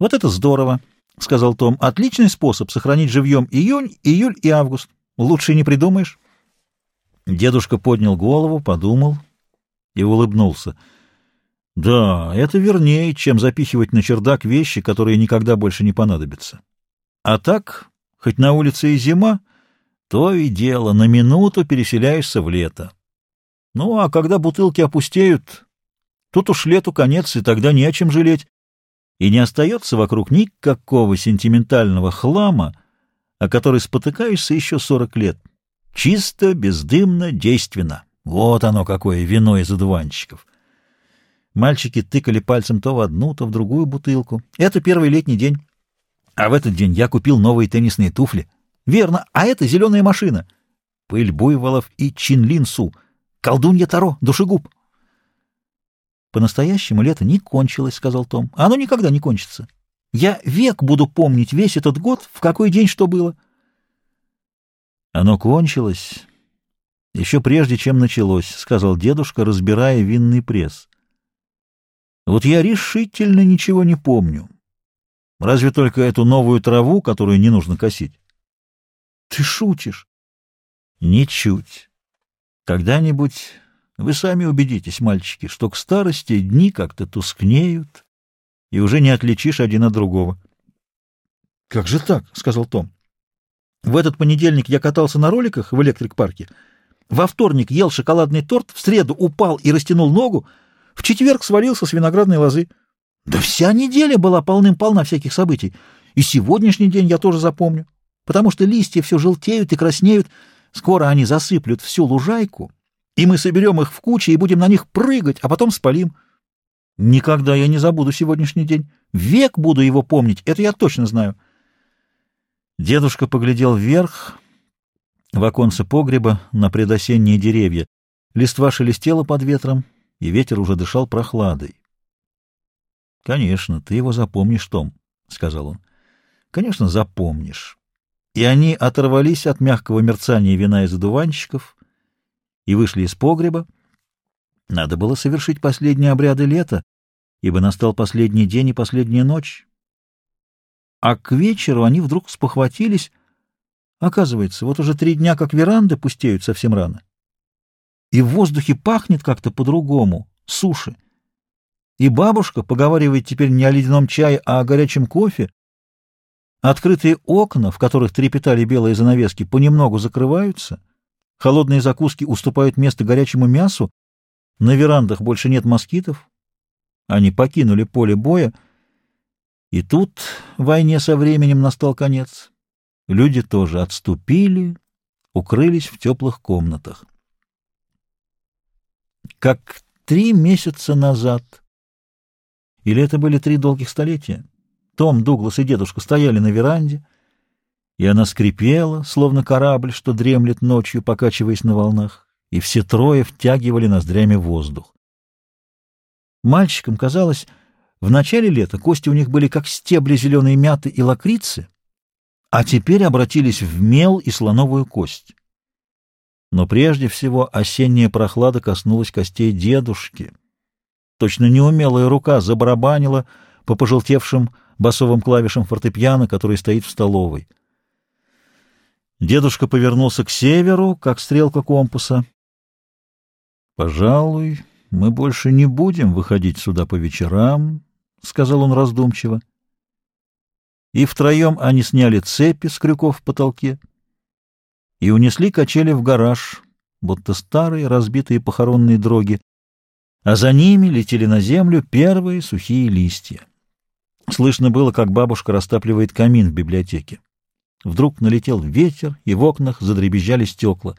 Вот это здорово, — сказал Том. — Отличный способ сохранить живьем июнь, июль и август. Лучше не придумаешь. Дедушка поднял голову, подумал и улыбнулся. — Да, это вернее, чем запихивать на чердак вещи, которые никогда больше не понадобятся. А так, хоть на улице и зима, то и дело, на минуту переселяешься в лето. Ну, а когда бутылки опустеют, тут уж лету конец, и тогда не о чем жалеть и не остается вокруг никакого сентиментального хлама, о который спотыкаешься еще сорок лет. Чисто, бездымно, действенно. Вот оно какое вино из одуванчиков. Мальчики тыкали пальцем то в одну, то в другую бутылку. Это первый летний день. А в этот день я купил новые теннисные туфли. Верно, а это зеленая машина. Пыль буйволов и чинлинсу. Колдунья Таро, душегуб. «По-настоящему лето не кончилось», — сказал Том. «Оно никогда не кончится. Я век буду помнить весь этот год, в какой день что было». «Оно кончилось еще прежде, чем началось», — сказал дедушка, разбирая винный пресс. «Вот я решительно ничего не помню. Разве только эту новую траву, которую не нужно косить». «Ты шутишь?» «Ничуть. Когда-нибудь вы сами убедитесь, мальчики, что к старости дни как-то тускнеют, и уже не отличишь один от другого. — Как же так? — сказал Том. — В этот понедельник я катался на роликах в электрик-парке, во вторник ел шоколадный торт, в среду упал и растянул ногу, в четверг свалился с виноградной лозы. Да вся неделя была полным-полна всяких событий, и сегодняшний день я тоже запомню, потому что листья все желтеют и краснеют, скоро они засыплют всю лужайку, и мы соберем их в кучи и будем на них прыгать, а потом спалим. Никогда я не забуду сегодняшний день. Век буду его помнить, это я точно знаю. Дедушка поглядел вверх, в оконце погреба, на предосенние деревья. Листва шелестела под ветром, и ветер уже дышал прохладой. — Конечно, ты его запомнишь, Том, — сказал он. — Конечно, запомнишь. И они оторвались от мягкого мерцания вина из одуванчиков, и вышли из погреба. Надо было совершить последние обряды лета, ибо настал последний день и последняя ночь. А к вечеру они вдруг спохватились. Оказывается, вот уже три дня, как веранды пустеют совсем рано. И в воздухе пахнет как-то по-другому, суши. И бабушка поговаривает теперь не о ледяном чае, а о горячем кофе. Открытые окна, в которых трепетали белые занавески, понемногу закрываются — Холодные закуски уступают место горячему мясу. На верандах больше нет москитов. Они покинули поле боя. И тут войне со временем настал конец. Люди тоже отступили, укрылись в теплых комнатах. Как три месяца назад, или это были три долгих столетия, Том, Дуглас и дедушка стояли на веранде, и она скрипела, словно корабль, что дремлет ночью, покачиваясь на волнах, и все трое втягивали ноздрями воздух. Мальчикам казалось, в начале лета кости у них были как стебли зеленой мяты и лакрицы, а теперь обратились в мел и слоновую кость. Но прежде всего осенняя прохлада коснулась костей дедушки. Точно неумелая рука забарабанила по пожелтевшим басовым клавишам фортепиано, который стоит в столовой. Дедушка повернулся к северу, как стрелка компаса. — Пожалуй, мы больше не будем выходить сюда по вечерам, — сказал он раздумчиво. И втроем они сняли цепи с крюков в потолке и унесли качели в гараж, будто старые разбитые похоронные дроги, а за ними летели на землю первые сухие листья. Слышно было, как бабушка растапливает камин в библиотеке. Вдруг налетел ветер, и в окнах задребезжали стекла.